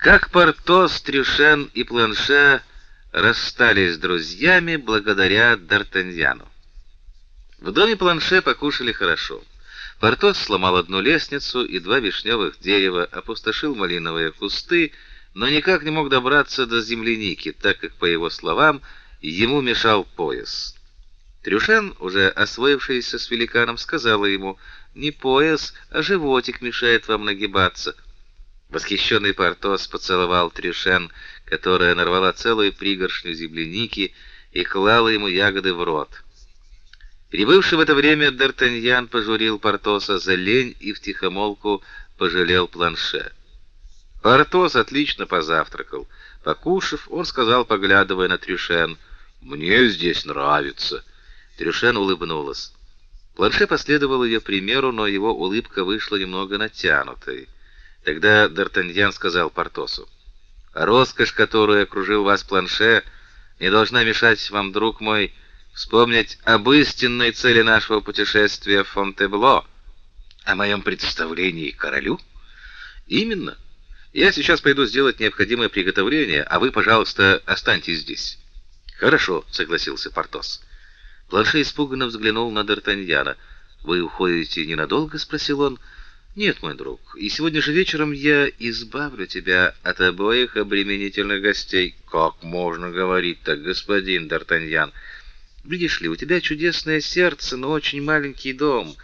Как Портос, Трюшен и Планше расстались с друзьями благодаря Д'Артаньяну. В доме Планше покушали хорошо. Портос сломал одну лестницу и два вишневых дерева, опустошил малиновые кусты, но никак не мог добраться до земляники, так как, по его словам, ему мешал пояс. Трюшен, уже освоившийся с великаном, сказала ему: "Не пояс, а животик мешает вам нагибаться". Восхищенный Портос поцеловал Трюшен, которая нарвала целую пригоршню земляники и клала ему ягоды в рот. Прибывший в это время Д'Артаньян пожурил Портоса за лень и втихомолку пожалел Планше. Портос отлично позавтракал. Покушав, он сказал, поглядывая на Трюшен: "Мне здесь нравится". Трюшен улыбнулась. Планше последовал ее примеру, но его улыбка вышла немного натянутой. Тогда Д'Артаньян сказал Портосу: "Роскошь, которая окружил вас Планше, не должна мешать вам, друг мой, вспомнить об истинной цели нашего путешествия в Фонтебло, о моем представлении королю". "Именно. Я сейчас пойду сделать необходимое приготовление, а вы, пожалуйста, останьтесь здесь". "Хорошо", согласился Портос. Планше испуганно взглянул на Д'Артаньяна. "Вы уходите ненадолго?" спросил он. Нет, мой друг, и сегодня же вечером я избавлю тебя от обоих обременительных гостей. Как можно говорить так, господин Д'Артаньян? Видишь ли, у тебя чудесное сердце, но очень маленький дом.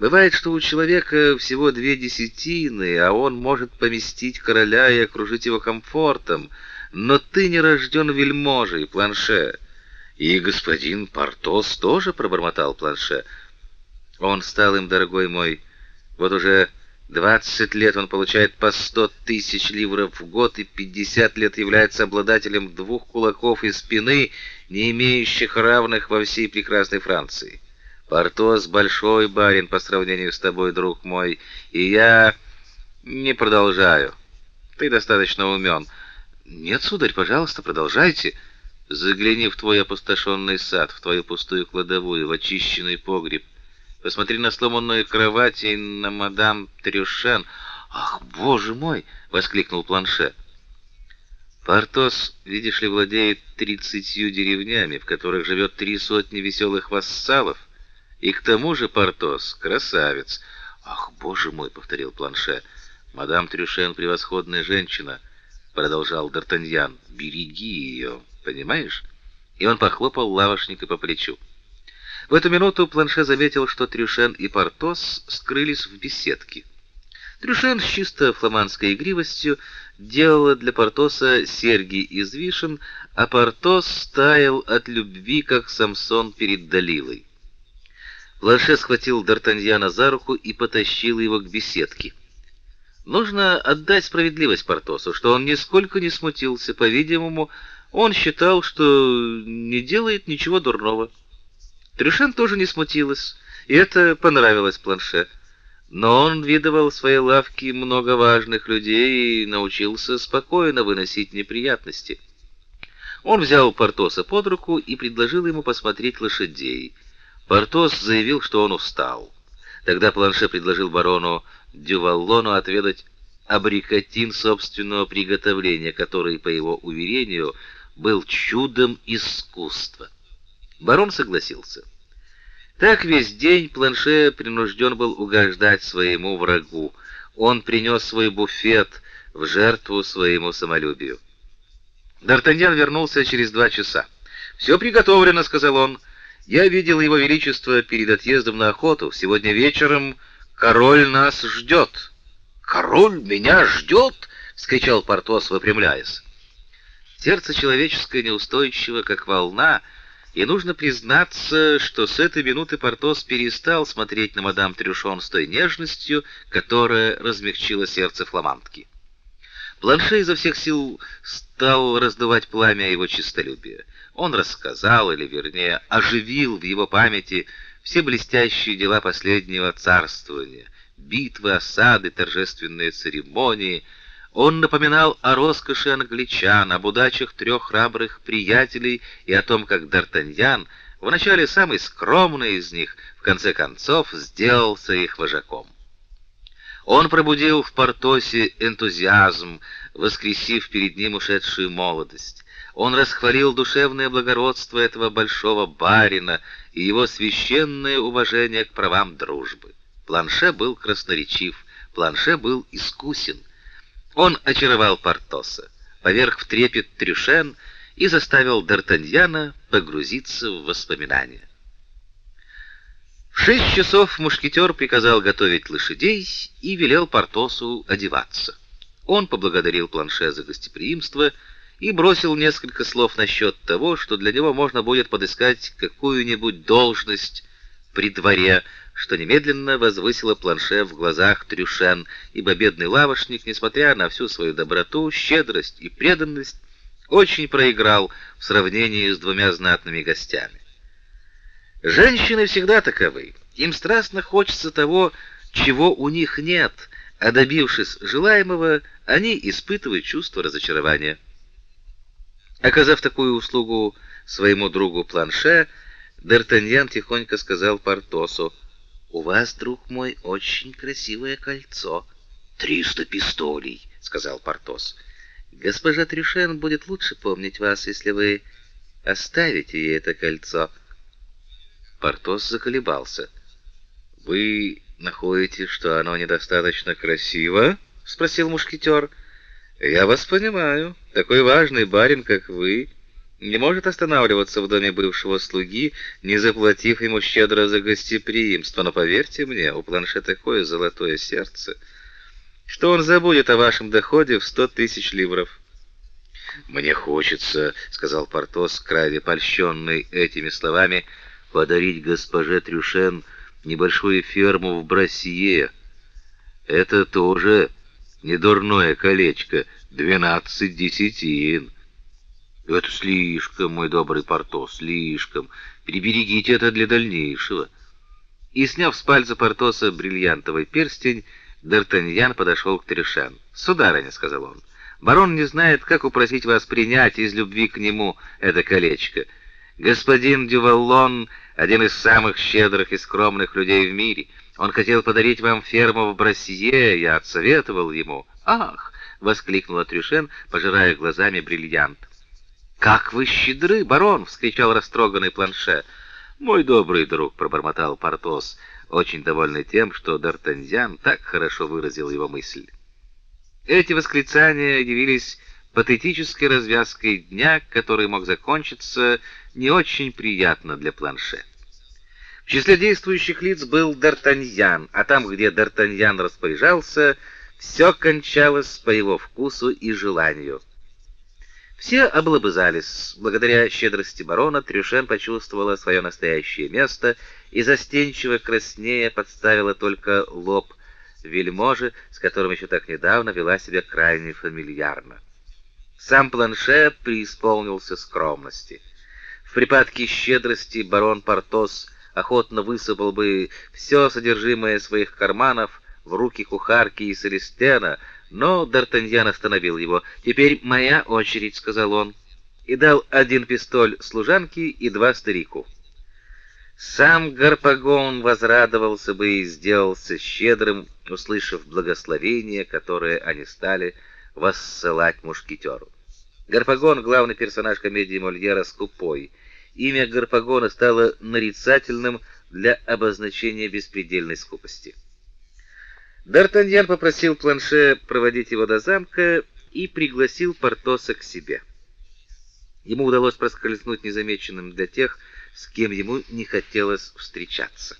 Бывает, что у человека всего две десятины, а он может поместить короля и окружить его комфортом. Но ты не рожден вельможей, Планше. И господин Портос тоже пробормотал Планше. Он стал им, дорогой мой, вот уже 20 лет он получает по 100 тысяч ливров в год и 50 лет является обладателем двух кулаков и спины, не имеющих равных во всей прекрасной Франции. Портос большой барин по сравнению с тобой, друг мой, и я не продолжаю. Ты достаточно умен. Нет, сударь, пожалуйста, продолжайте. Загляни в твой опустошенный сад, в твою пустую кладовую, в очищенный погреб. Посмотри на сломанную кровать и на мадам Трюшен. Ах, боже мой, воскликнул Планше. Портос, видишь ли, владеет тридцатью деревнями, в которых живет три сотни веселых вассалов, и к тому же Портос красавец. Ах, боже мой, повторил Планше. Мадам Трюшен превосходная женщина, продолжал Д'Артаньян. Береги ее, понимаешь? И он похлопал лавошника по плечу. В эту минуту Планше заметил, что Трюшен и Портос скрылись в беседке. Трюшен с чисто фламандской игривостью делала для Портоса серьги из вишен, а Портос стаял от любви, как Самсон перед Далилой. Планше схватил Д'Артаньяна за руку и потащил его к беседке. Нужно отдать справедливость Портосу, что он нисколько не смутился, по-видимому, он считал, что не делает ничего дурного. Трюшен тоже не смутилась, и это понравилось Планше. Но он видывал в своей лавке много важных людей и научился спокойно выносить неприятности. Он взял Портоса под руку и предложил ему посмотреть лошадей. Портос заявил, что он устал. Тогда Планше предложил барону Дюваллону отведать абрикотин собственного приготовления, который, по его уверению, был чудом искусства. Барон согласился. Так весь день Планше принужден был угождать своему врагу. Он принес свой буфет в жертву своему самолюбию. Д'Артаньян вернулся через два часа. «Все приготовлено», — сказал он. «Я видел его величество перед отъездом на охоту. Сегодня вечером король нас ждет». «Король меня ждет?» — вскричал Портос, выпрямляясь. Сердце человеческое неустойчиво, как волна, — и нужно признаться, что с этой минуты Портос перестал смотреть на мадам Трюшон с той нежностью, которая размягчила сердце фламандки. Планше изо всех сил стал раздувать пламя его честолюбия. Он рассказал, или вернее, оживил в его памяти все блестящие дела последнего царствования: битвы, осады, торжественные церемонии, он напоминал о роскоши англичан, об удачах трех храбрых приятелей и о том, как Д'Артаньян, вначале самый скромный из них, в конце концов сделался их вожаком. Он пробудил в Портосе энтузиазм, воскресив перед ним ушедшую молодость. Он расхвалил душевное благородство этого большого барина и его священное уважение к правам дружбы. Планше был красноречив, Планше был искусен. Он очаровал Портоса, поверг в трепет Трюшен и заставил Д'Артаньяна погрузиться в воспоминания. В шесть часов мушкетер приказал готовить лошадей и велел Портосу одеваться. Он поблагодарил Планше за гостеприимство и бросил несколько слов насчет того, что для него можно будет подыскать какую-нибудь должность при дворе, что немедленно возвысило Планше в глазах Трюшен, ибо бедный лавочник, несмотря на всю свою доброту, щедрость и преданность, очень проиграл в сравнении с двумя знатными гостями. Женщины всегда таковы. Им страстно хочется того, чего у них нет, а добившись желаемого, они испытывают чувство разочарования. Оказав такую услугу своему другу Планше, Д'Артаньян тихонько сказал Портосу: "У вас, друг мой, очень красивое кольцо. Триста пистолей", сказал Портос. "Госпожа Трюшен будет лучше помнить вас, если вы оставите ей это кольцо". Портос заколебался. Вы находите, что оно недостаточно красиво? спросил мушкетер. Я вас понимаю. Такой важный барин, как вы, не может останавливаться в доме бывшего слуги, не заплатив ему щедро за гостеприимство, но поверьте мне, у Планше такое золотое сердце, что он забудет о вашем доходе в сто тысяч ливров. Мне хочется, сказал Портос, крайне польщенный этими словами, подарить госпоже Трюшен небольшую ферму в Брассие. Это тоже недурное колечко, двенадцать десятин. Это слишком, мой добрый Портос, слишком. Приберегите это для дальнейшего. И сняв с пальца Портоса бриллиантовый перстень, Д'Артаньян подошел к Трюшен. "Сударыня", сказал он. "Барон не знает, как упросить вас принять из любви к нему это колечко. Господин Дюваллон один из самых щедрых и скромных людей в мире. Он хотел подарить вам ферму в Брассие, я отсоветовал ему. Ах, воскликнула Трюшен, пожирая глазами бриллиант. Как вы щедры, барон, вскричал растроганный Планше. Мой добрый друг, пробормотал Портос, очень довольный тем, что Д'Артаньян так хорошо выразил его мысль. Эти восклицания явились патетической развязкой дня, который мог закончиться не очень приятно для Планше. В числе действующих лиц был Д'Артаньян, а там, где Д'Артаньян распоряжался, все кончалось по его вкусу и желанию. Все облобызались. Благодаря щедрости барона Трюшен почувствовала свое настоящее место и застенчиво краснея подставила только лоб вельможи, с которым еще так недавно вела себя крайне фамильярно. Сам Планше преисполнился скромности. В припадке щедрости барон Портос охотно высыпал бы все содержимое своих карманов в руки кухарки и Селестена, но Д'Артаньян остановил его. "Теперь моя очередь", сказал он, и дал один пистоль служанке и два старику. Сам Гарпагон возрадовался бы и сделался щедрым, услышав благословение, которое они стали воссылать мушкетеру. Гарпагон, главный персонаж комедии Мольера, скупой. Имя Гарпагона стало нарицательным для обозначения беспредельной скупости. Д'Артаньян попросил Планше проводить его до замка и пригласил Портоса к себе. Ему удалось проскользнуть незамеченным для тех, с кем ему не хотелось встречаться.